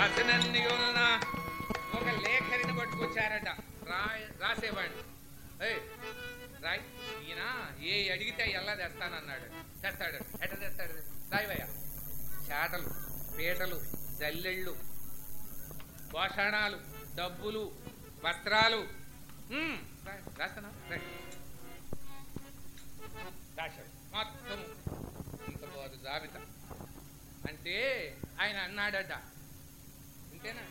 రాసినన్ని ఒక లేఖరిని పట్టుకొచ్చారట. రాసేవాడు. రాసేవాడిని రాయ్ ఈయన ఏ అడిగితే ఎలా తెస్తానన్నాడు. తెస్తాడు. ఎట తెస్తాడు? రాయవయ్య చేటలు పీటలు జల్లెళ్ళు భోషణాలు డబ్బులు వస్త్రాలు. రాస్తానా? రాశాడు. మొత్తం ఇంత పోదు జాబితా. అంటే ఆయన అన్నాడట ఇంతేనా?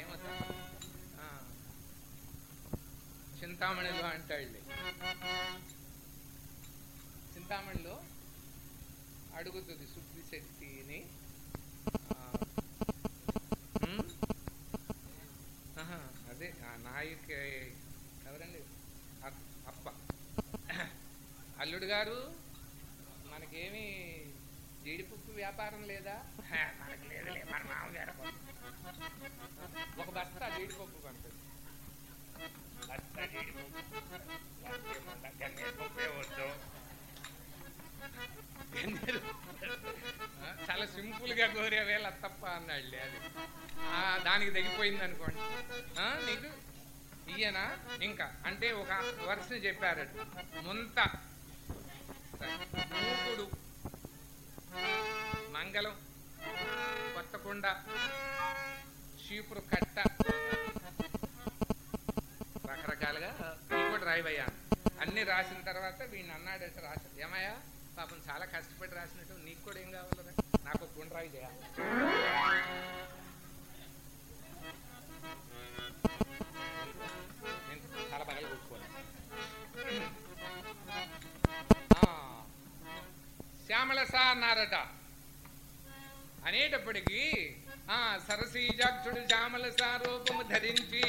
ఏమవుతా చింతామణిలో అంటాడులే చింతామణిలో అడుగుతుంది శక్తిని. అదే ఆ నాయక ఎవరండి? అప్ప. అల్లుడు గారు మనకేమి జీడిపప్పు వ్యాపారం లేదా? "హే, లేదులే మన మామగారు ఒక బస్తా జీడిపప్పు పంపండి బస్తా జీడిపప్పు వర్షేమో వద్దు. చాలా సింపుల్గా కోరే వేళ తప్ప అన్నాడులే అది. దానికి తగ్గిపోయింది అనుకోండి. నీకు ఈయన ఇంకా. అంటే ఒక వర్స్ చెప్పారట ముంత. మూకుడు. మంగళం. కొత్తకొండ చీపురు కట్ట. రకరకాలుగా కూడా రాయివయ్యా. అన్ని రాసిన తర్వాత వీడిని అన్నాడట రాసి ఏమయ్యా పాపం చాలా కష్టపడి రాసినట్టు నీకు కూడా ఏం కావాలి నాకు గుండ్రాయి చేయాలి నేను చాలా పగలు శ్యామలస అన్నారట అనేటప్పటికీ ఆ సరసీజాక్షుడు శ్యామలస సారూపము ధరించి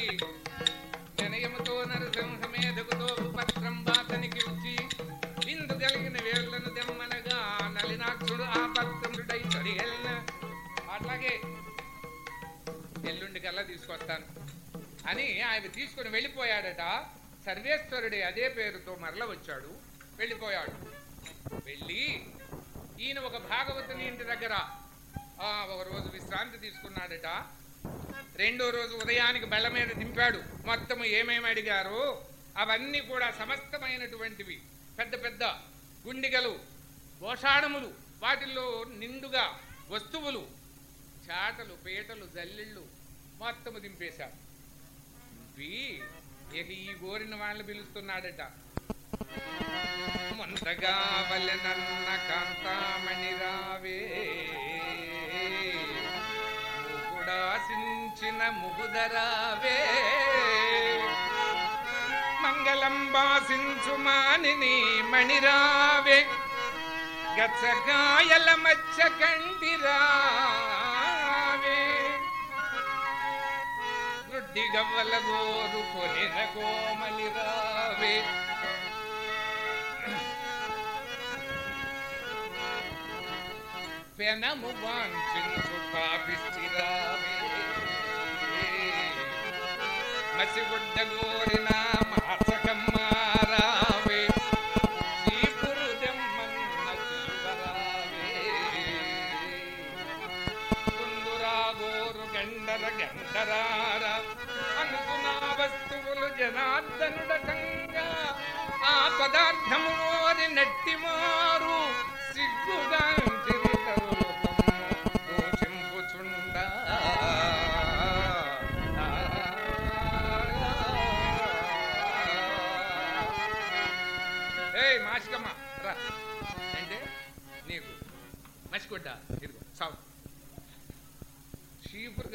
వినయముతో నరసింహమేధకుతో పత్రం బాతనికి వచ్చి విందు కలిగిన వేళ్ళను దెమ్మనగా నలినాక్షుడు ఆ పత్రుడై చడిగెళ్ళ అట్లాగే ఎల్లుండి కల్లా తీసుకొస్తాను అని ఆయన తీసుకుని వెళ్ళిపోయాడట. సర్వేశ్వరుడి అదే పేరుతో మరల వచ్చాడు. వెళ్ళిపోయాడు. వెళ్ళి ఈయన ఒక భాగవతుని ఇంటి దగ్గర ఒక రోజు విశ్రాంతి తీసుకున్నాడట. రెండో రోజు ఉదయానికి బెల్ల మీద దింపాడు. మొత్తం ఏమేమి అడిగారు అవన్నీ కూడా సమస్తమైనటువంటివి. పెద్ద పెద్ద గుండిగలు భోషాణములు వాటిల్లో నిండుగా వస్తువులు చాటలు పీటలు జల్లిళ్ళు మొత్తము దింపేశాడు దింపి ఇక ఈ గోరిన వాళ్ళని పిలుస్తున్నాడట? ముంతగా వలెనన్న కాంతామణి రావే. ముగుడాసించిన ముగుదరావే. మంగళం బాసించు మణిరావే. గచ్చగాయల మచ్చ కండిరావే గుడ్డి గవ్వల గోరు కొనిన కోమలిరావే. పెనము వాంఛించు పాపిష్టిరావే మసిగుడ్డ గోరిన మాసకమ్మారావే చీపురు దెమ్మన్న చిలువరావే గండర గండరార అనుకున్న వస్తువులు జనార్దనుడకంగా ఆ పదార్థము ఓరి నట్టిమారు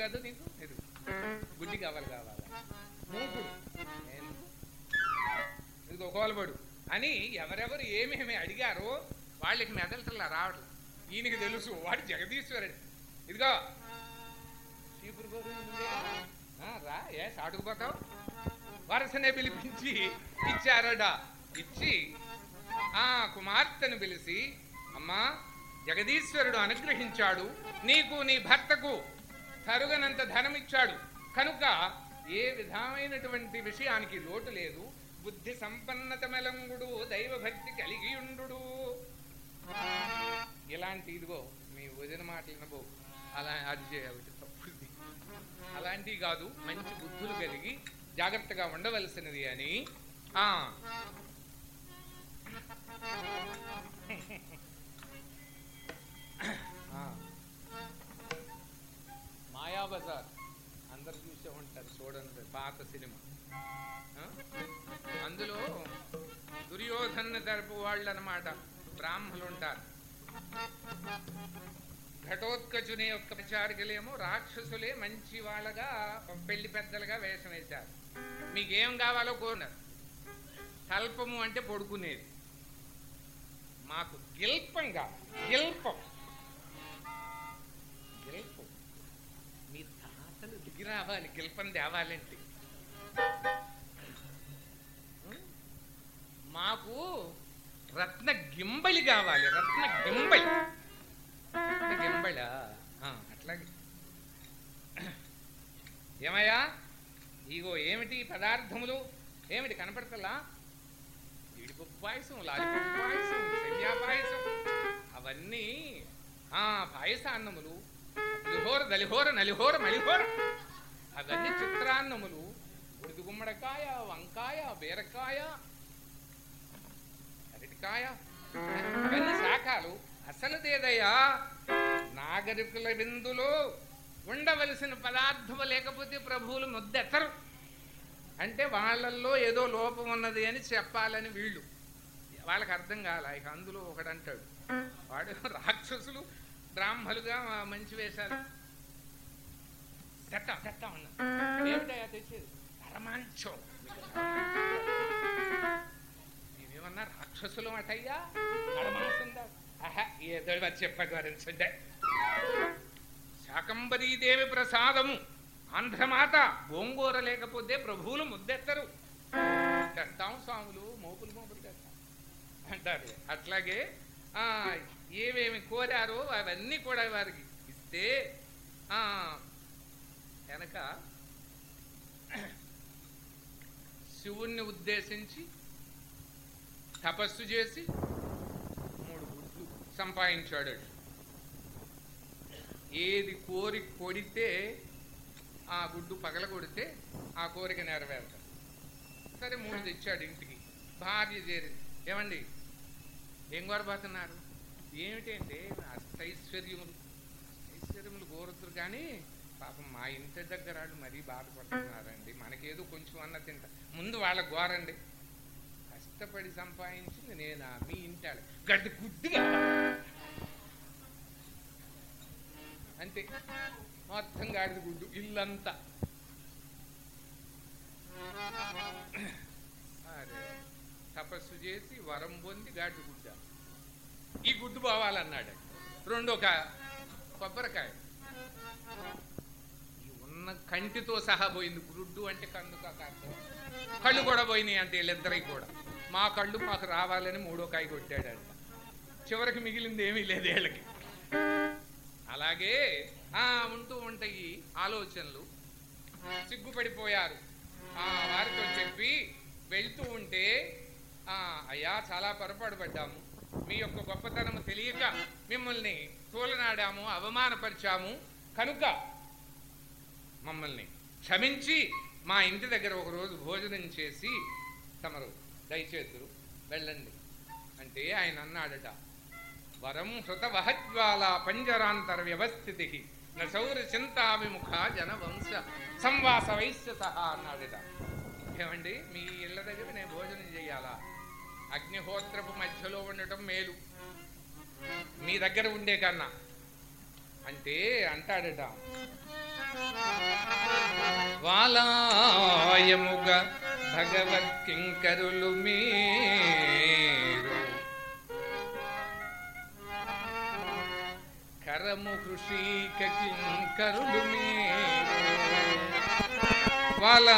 కాదు నీకు? ఇదిగో గుడ్డి కావాలి కావాలా. మూకుడు నేను ఇదిగో కోలబడు అని ఎవరెవరు ఏమేమి అడిగారో వాళ్ళకి మెదలటల్లా రావట్లేదు ఈయనకి తెలుసు. వాడు జగదీశ్వరుడు. ఇదిగో. రా. ఏ సాటుకుపోతావు వరసనే పిలిపించి ఇచ్చారట. ఇచ్చి ఆ కుమార్తెను పిలిచి అమ్మా జగదీశ్వరుడు అనుగ్రహించాడు. నీకు నీ భర్తకు తరుగనంత ధనమిచ్చాడు. కనుక ఏ విధమైనటువంటి విషయానికి లోటు లేదు. బుద్ధి సంపన్నత మెలంగుడు దైవభక్తి కలిగియుండు ఇలాంటి ఇదిగో మీ వదిన మాటలు నవ్వు అలా అది చేయాలి అలాంటివి కాదు మంచి బుద్ధులు కలిగి జాగ్రత్తగా ఉండవలసినది అని. ఆ. ఆ. మాయాబజార్ అందరు చూసే ఉంటారు చూడండి పాత సినిమా. అందులో దుర్యోధన తరపు వాళ్ళు అనమాట బ్రాహ్మలు ఉంటారు ఘటోత్కచుని యొక్క ప్రచారికలేమో రాక్షసులే మంచి వాళ్ళగా పెళ్ళి పెద్దలుగా వేషం వేశారు. మీకేం కావాలో కోరినారు కల్పము అంటే పడుకునేది. మాకు గిల్పంగా గిల్పం. గిల్పం. దిగి రావాలి గిల్పం తేవాలంటే. మాకు రత్న గింబలి కావాలి రత్న గింబలి. రత్న గింబళా? అట్లాగే. ఏమయ్యా? ఇగో ఏమిటి పదార్థములు? ఏమిటి కనపడతలా? జీడిపప్పు పాయసం లాలిపప్పు పాయసం పాయసం అవన్నీ ఆ పాయసాన్నములు. లిహోర దలిహోర నలిహోర మలిహోర. అవన్నీ చిత్రాన్నములు. ఉడిది గుమ్మడికాయ వంకాయ బీరకాయ అరటికాయ అవన్నీ శాఖలు. అసలుదేదయ్యా? నాగరికుల విందులో ఉండవలసిన పదార్థము లేకపోతే ప్రభువులు ముద్దెత్తరు. అంటే వాళ్ళల్లో ఏదో లోపం ఉన్నది అని చెప్పాలని వీళ్ళు. వాళ్ళకి అర్థం కాల ఇక అందులో ఒకడంటాడు వాడు రాక్షసులు బ్రాహ్మలుగా మంచి వేశారు. తెట్ట తెట్ట ఉన్నా. ఏమిటయా తెచ్చేది? పరమాంచం మేమేమన్నా రాక్షసులు అటయ్యా ఏదో వారు శాకంబరీదేవి ప్రసాదము. ఆంధ్రమాత గోంగూర లేకపోతే ప్రభువులు ముద్దెత్తరు. తెస్తాం స్వాములు మోపులు మోపులు తెస్తాం అంటారు. అట్లాగే ఏమేమి కోరారో అవన్నీ కూడా వారికి ఇస్తే ఆ వెనక శివుణ్ణి ఉద్దేశించి తపస్సు చేసి మూడు గుడ్లు సంపాదించాడు. ఏది కోరి కొడితే ఆ గుడ్డు పగల కొడితే ఆ కోరిక నెరవేరుతాడు సరే మూడు తెచ్చాడు ఇంటికి. భార్య చేరింది. ఏమండి? ఏం కోరబోతున్నారు? ఏమిటంటే అష్టైశ్వర్యములు. ఐశ్వర్యములు కోరుతురు కానీ పాపం మా ఇంటి దగ్గర వాళ్ళు మరీ బాధపడుతున్నారండి. మనకేదో కొంచెం అన్న తింటా. ముందు వాళ్ళకు గోరండి కష్టపడి సంపాదించింది నేనా మీ ఇంటి గడ్డి గుడ్డిగా. అంతే. మొత్తం గాడిద గుడ్డు ఇల్లంతా. అరే, తపస్సు చేసి వరం పొంది గాడిద గుడ్డ. ఈ గుడ్డు పోవాలన్నాడు రెండో కా కొబ్బరికాయ. ఉన్న కంటితో సహా పోయింది గుడ్డు అంటే కందుక కాదు. కళ్ళు కూడా పోయినాయి అంటే వీళ్ళిద్దరికి కూడా. మా కళ్ళు మాకు రావాలని మూడో కాయ కొట్టాడంట. చివరికి మిగిలింది ఏమీ లేదు వీళ్ళకి. అలాగే ఆ ఉంటూ ఉంటాయి ఆలోచనలు. సిగ్గుపడిపోయారు. ఆ వారితో చెప్పి వెళ్తూ ఉంటే ఆ అయ్యా చాలా పొరపాటు పడ్డాము. మీ యొక్క గొప్పతనము తెలియక మిమ్మల్ని తోలనాడాము అవమానపరిచాము. కనుక మమ్మల్ని క్షమించి మా ఇంటి దగ్గర ఒక రోజు భోజనం చేసి తమరు దయచేతురు వెళ్ళండి అంటే ఆయన అన్నాడట వరం హృత వహజ్వాల పంజరాంతర వ్యవస్థితి నౌర చింతా విముఖ జన వంశ సంవాస వైశ్య సహా అన్నాడట. ఏమండి? మీ ఇళ్ళ దగ్గర నేను భోజనం చేయాలా? అగ్నిహోత్రపు మధ్యలో ఉండటం మేలు. మీ దగ్గర ఉండే కన్నా. అంటే అంటాడట. వాలాయముగా భగవత్కింకరులు మీరు. కరము కృషిక కింకరులు మీరు. వాలా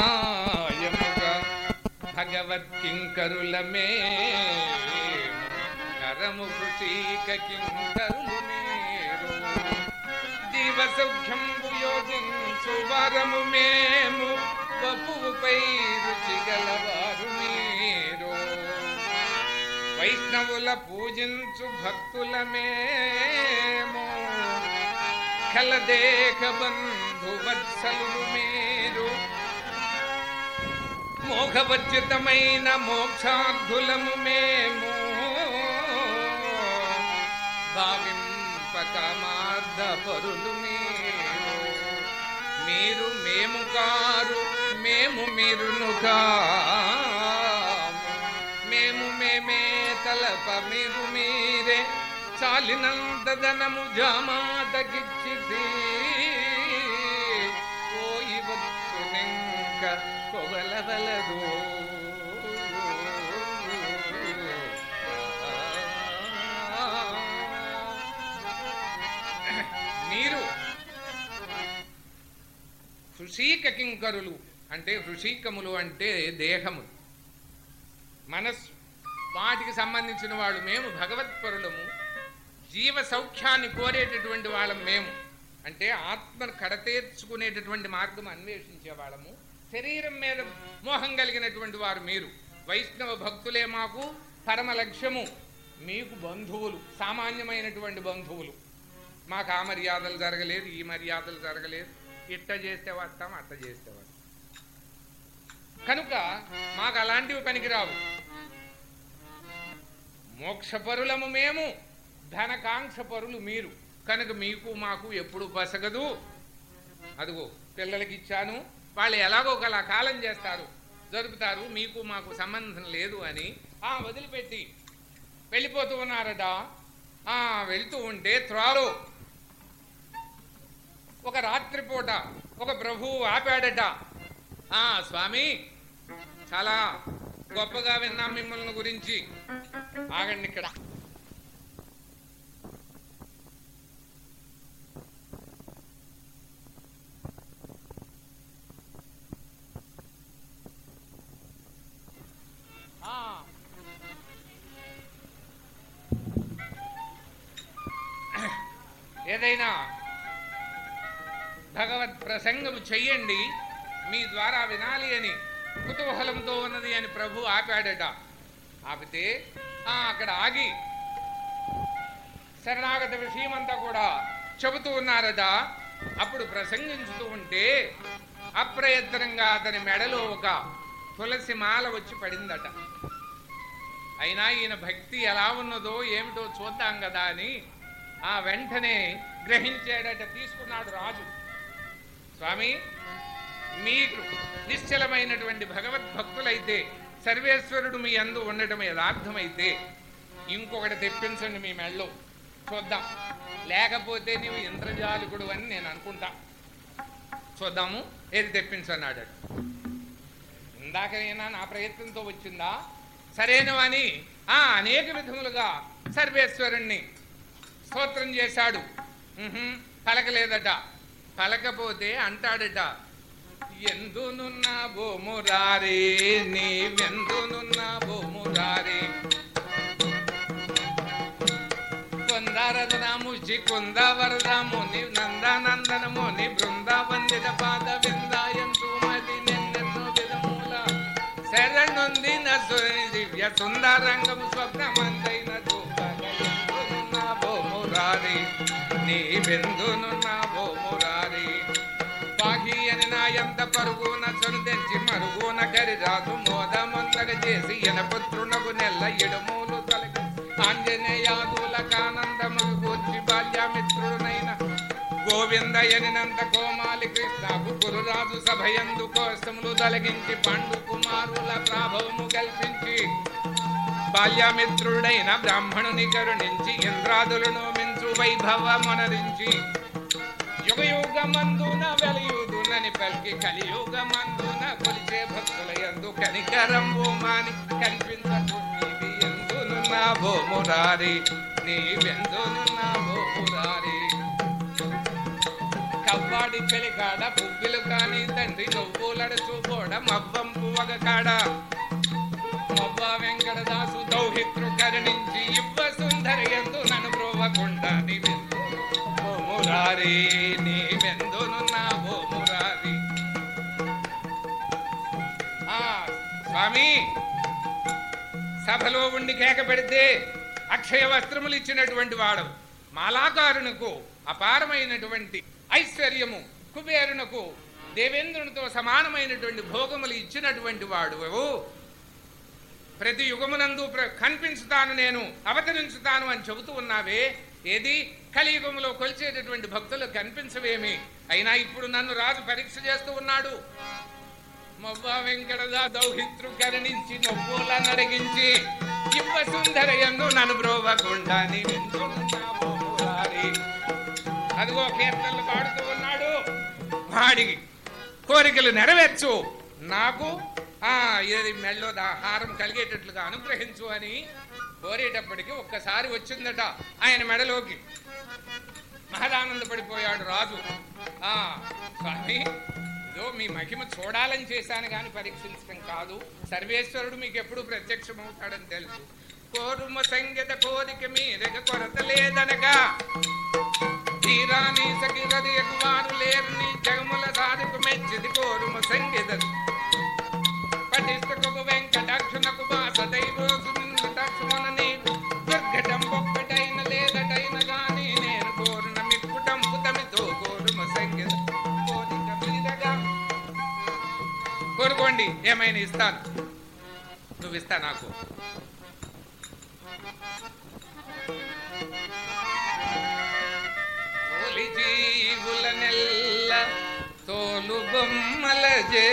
భగవత్కింకరులమే మేము కరము కృషిక కింకరులు మీరు జీవ సౌఖ్యం వరము మేము. వపువుపై రుచిగలవారు మీరు. వైష్ణవుల పూజించు భక్తుల మేము. కలదేక బంధువత్సలు మీరు. మోహవచ్యుతమైన మోక్షార్థులము మేము. భావింపకమార్థ పరులు మీరు. మీరు మేము కారు మేము మీరును మేము మేమే తలప మీరు మీరే. చాలినంత ధనము జామాతకిచ్చిది వత్తునింక కొగలవలదు మీరు హృషీక కింకరులు అంటే హృషీకములు అంటే దేహము. మనస్సు. వాటికి సంబంధించిన వాళ్ళు మేము భగవత్పరులము. జీవ సౌఖ్యాన్ని కోరేటటువంటి వాళ్ళం మేము. అంటే ఆత్మను కడతేర్చుకునేటటువంటి మార్గం అన్వేషించే వాళ్ళము. శరీరం మీద మోహం కలిగినటువంటి వారు మీరు. వైష్ణవ భక్తులే మాకు పరమ లక్ష్యము. మీకు బంధువులు సామాన్యమైనటువంటి బంధువులు. మాకు ఆ మర్యాదలు జరగలేదు ఈ మర్యాదలు జరగలేదు. ఇట్ట చేస్తే వస్తాం అట్ట చేస్తే వస్తాం. కనుక మాకు అలాంటివి పనికిరావు. మోక్షపరులము మేము ధనకాంక్ష పరులు మీరు. కనుక మీకు మాకు ఎప్పుడు పసగదు అదిగో పిల్లలకి ఇచ్చాను. వాళ్ళు ఎలాగో ఒకలా కాలం చేస్తారు జరుపుతారు మీకు మాకు సంబంధం లేదు అని ఆ వదిలిపెట్టి వెళ్ళిపోతూ ఉన్నారట. ఆ వెళ్తూ ఉంటే త్రాలో ఒక రాత్రిపూట ఒక ప్రభువు ఆపాడట. ఆ స్వామి చాలా గొప్పగా విన్నాం మిమ్మల్ని గురించి. ఆగండి ఇక్కడ. ఏదైనా భగవత్ ప్రసంగము చెయ్యండి మీ ద్వారా వినాలి అని కుతూహలంతో ఉన్నది అని ప్రభు ఆపాడట. ఆపితే ఆ, అక్కడ ఆగి శరణాగత విషయమంతా కూడా చెబుతూ ఉన్నారట. అప్పుడు ప్రసంగించుతూ ఉంటే అప్రయత్నంగా అతని మెడలో ఒక తులసి మాల వచ్చి పడిందట. అయినా ఈయన భక్తి ఎలా ఉన్నదో ఏమిటో చూద్దాం కదా అని ఆ వెంటనే గ్రహించాడట తీసుకున్నాడు రాజు. స్వామి మీకు నిశ్చలమైనటువంటి భగవద్భక్తులైతే సర్వేశ్వరుడు మీ అందు ఉండటం యథార్థమైతే ఇంకొకటి తెప్పించండి మీ మెళ్ళో చూద్దాం. లేకపోతే నీవు ఇంద్రజాలికుడు అని నేను అనుకుంటా. చూద్దాము ఏది తెప్పించన్నాడు ఇందాకనైనా నా ప్రయత్నంతో వచ్చిందా? సరేను అని ఆ అనేక విధములుగా సర్వేశ్వరుణ్ణి స్తోత్రం చేశాడు. పలకలేదట. పలకపోతే అంటాడట ఎందునున్న బోమురారే నీవెందునున్న బోమురారే కొందారదముచి కుందవరదముని నందనందనముని బృందావందిత పాద విందాయంతు శరణొందిన దివ్య సుందరంగము స్వప్నమందైన చూపగలుగునున్న బోమురారి నీ వెందునున్న అని నా ఎంత పరుగున చను మరుగున కరి రాదు మోదమందగ చేసి ఎనపుత్రునకు నెల్ల ఎడుమూలు తొలగి ఆంజనేయాదు గోవిందయనినంత కోమాలి కృష్ణకు గురురాజు సభయందు కోసములు తొలగించి పండు కుమారుల ప్రాభవము కల్పించి బాల్యమిత్రుడైన బ్రాహ్మణుని కరుణించి ఇంద్రాదులను మించు వైభవమునరించి యుగయుగమందున వెలయుదునని పలికి కలియుగమందున కొలిచే భక్తుల ఎందు కనికరంబు మాని కనిపించకు నీవి ఎందునున్న భోమురారి నీవెందునున్న భోమురారి కవ్వాడి పెలికాడ పువ్వులు కాని తండ్రి నువ్వులడచు పోడ మవ్వంపు పువ్వగ కాడ మవ్వ వెంకటదాసు దౌహిత్రు కరుణించి ఇవ్వ సుందరి ఎందు నన్ను బ్రోవకుండా నీవెందు భోమురారి నీవెందునున్న ఓ మురారి స్వామి సభలో ఉండి కేక పెడితే అక్షయ వస్త్రములు ఇచ్చినటువంటి వాడు మాలాకారునికు అపారమైనటువంటి ఐశ్వర్యము. కుబేరునకు దేవేంద్రునితో సమానమైనటువంటి భోగములు ఇచ్చినటువంటి వాడు ప్రతి యుగమునందు కనిపించుతాను నేను అవతరించుతాను అని చెబుతూ ఉన్నావే. ఏది? కలియుగములో కొలిచేటటువంటి భక్తులు కనిపించవేమి. అయినా ఇప్పుడు నన్ను రాజు పరీక్ష చేస్తూ ఉన్నాడు. మొవ్వ వెంకటదా దౌహిత్రు కరుణించి నొప్పుల నడిగించి ఇవ్వ నన్ను బ్రోవకుండా అదిగో కీర్తనలు పాడుతూ ఉన్నాడు. వాడికి కోరికలు నెరవేర్చు. నాకు ఆ ఏది మెళ్ళో హారం కలిగేటట్లుగా అనుగ్రహించు అని కోరేటప్పటికి ఒక్కసారి వచ్చిందట ఆయన మెడలోకి. మహదానందపడిపోయాడు రాజు. ఆ స్వామి ఇదో మీ మహిమ చూడాలని చేశాను కానీ పరీక్షించడం కాదు. సర్వేశ్వరుడు మీకు ఎప్పుడు ప్రత్యక్షమవుతాడని తెలుసు. కోరుమ సంగీత కోరిక మీరగ కొరత లేదనగా తీరాని సకిరది వారు లేరుని జగముల సాధకు మెచ్చిది కోరుమ సంగీత పఠిస్తకు వెంకటాక్షునకు బాస దక్షమనని దుర్ఘటం ఒక్కటైన లేదటైన గాని నేను కోరిన మిక్కుటం పుతమితో కోరుము సంగీత. కోరిక మీరగా కోరుకోండి ఏమైనా ఇస్తాను. నువ్వు ఇస్తా నాకు. జీవుల నెల్ల తోలు బొమ్మల జేయు.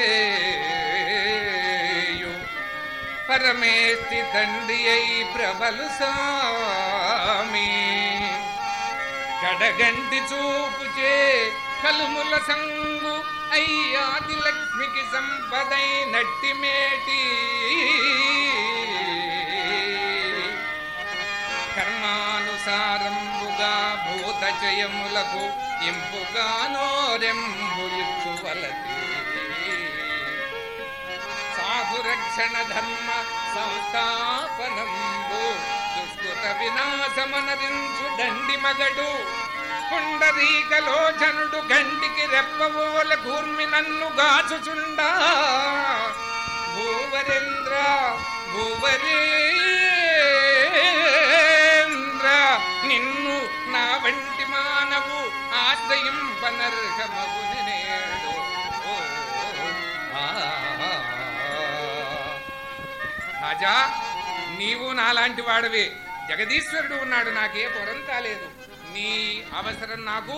పరమేష్టి తండ్రి అయి ప్రబలు సామి గడగంటి చూపుచే కలుముల సంగు అయ్యాది లక్ష్మికి సంపదై నట్టి మేటి. కర్మానుసారంబుగా భూత జయములకు ఇంపుగానో రెంబులిచ్చువలతి సాధురక్షణ ధర్మ సంస్థాపనంబు దుష్కృత వినాశమనరించు దండి మగడు పుండరీకలోచనుడు గంటికి రెప్పవోల కూర్మి నన్ను గాచుచుండా. భూవరేంద్ర భూవరేంద్ర నేడు రాజా నీవు నాలాంటి వాడవే. జగదీశ్వరుడు ఉన్నాడు నాకే పొరంతా లేదు. నీ అవసరం నాకు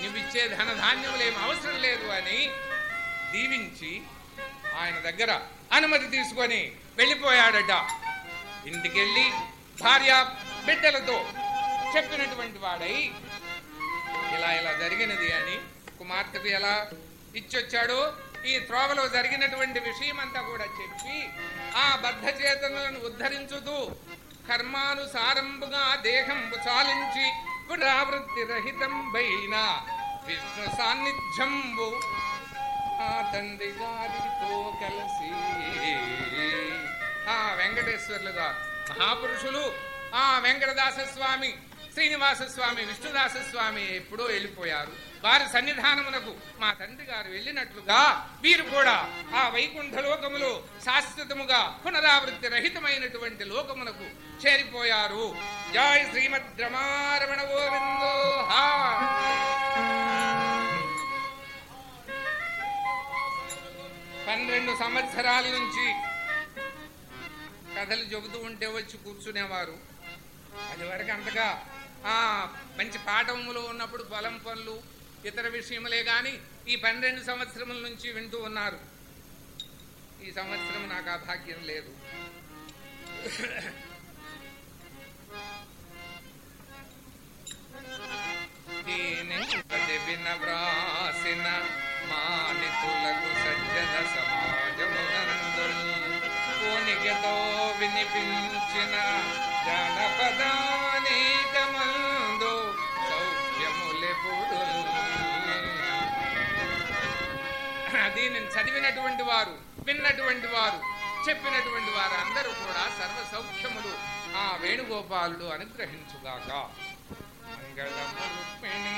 నువ్విచ్చే ధనధాన్యములేం అవసరం లేదు అని దీవించి ఆయన దగ్గర అనుమతి తీసుకొని వెళ్ళిపోయాడట. ఇంటికెళ్ళి భార్య బిడ్డలతో చెప్పినటువంటి వాడై ఇలా ఇలా జరిగినది అని కుమార్తెకు ఎలా ఇచ్చొచ్చాడో ఈ త్రోవలో జరిగినటువంటి విషయం అంతా కూడా చెప్పి ఆ బద్ధ చేతనులను ఉద్ధరించుతూ కర్మానుసారంబుగా దేహం చాలించి పురావృత్తి రహితం బైన విష్ణు సాన్నిధ్యంబు ఆ తండ్రి గారితో కలిసి ఆ వెంకటేశ్వర్లుగా మహాపురుషులు ఆ వెంకటదాస స్వామి శ్రీనివాస స్వామి విష్ణుదాస స్వామి ఎప్పుడో వెళ్ళిపోయారు. వారి సన్నిధానమునకు మా తండ్రి గారు వెళ్ళినట్లుగా వీరు కూడా ఆ వైకుంఠ లోకములో శాశ్వతముగా పునరావృత్తి రహితమైనటువంటి లోకమునకు చేరిపోయారు. జాయ్ శ్రీమద్ రమారమణ గోవిందో పన్నెండు సంవత్సరాల నుంచి కథలు చెబుతూ ఉంటే వచ్చి కూర్చునేవారు. అది వరకు అంతగా మంచి పాఠములు ఉన్నప్పుడు పొలం పనులు ఇతర విషయములే కానీ ఈ పన్నెండు సంవత్సరముల నుంచి వింటూ ఉన్నారు. ఈ సంవత్సరం నాకు ఆ భాగ్యం లేదు. వ్రాసిన మానితులకు సజ్జన సమాజమునందు వినిపించిన జానపదానేకమందు చదివినటువంటి వారు విన్నటువంటి వారు చెప్పినటువంటి వారు అందరూ కూడా సర్వ సౌఖ్యములు ఆ వేణుగోపాలుడు అనుగ్రహించుగాక. మంగళము రుక్మిణీ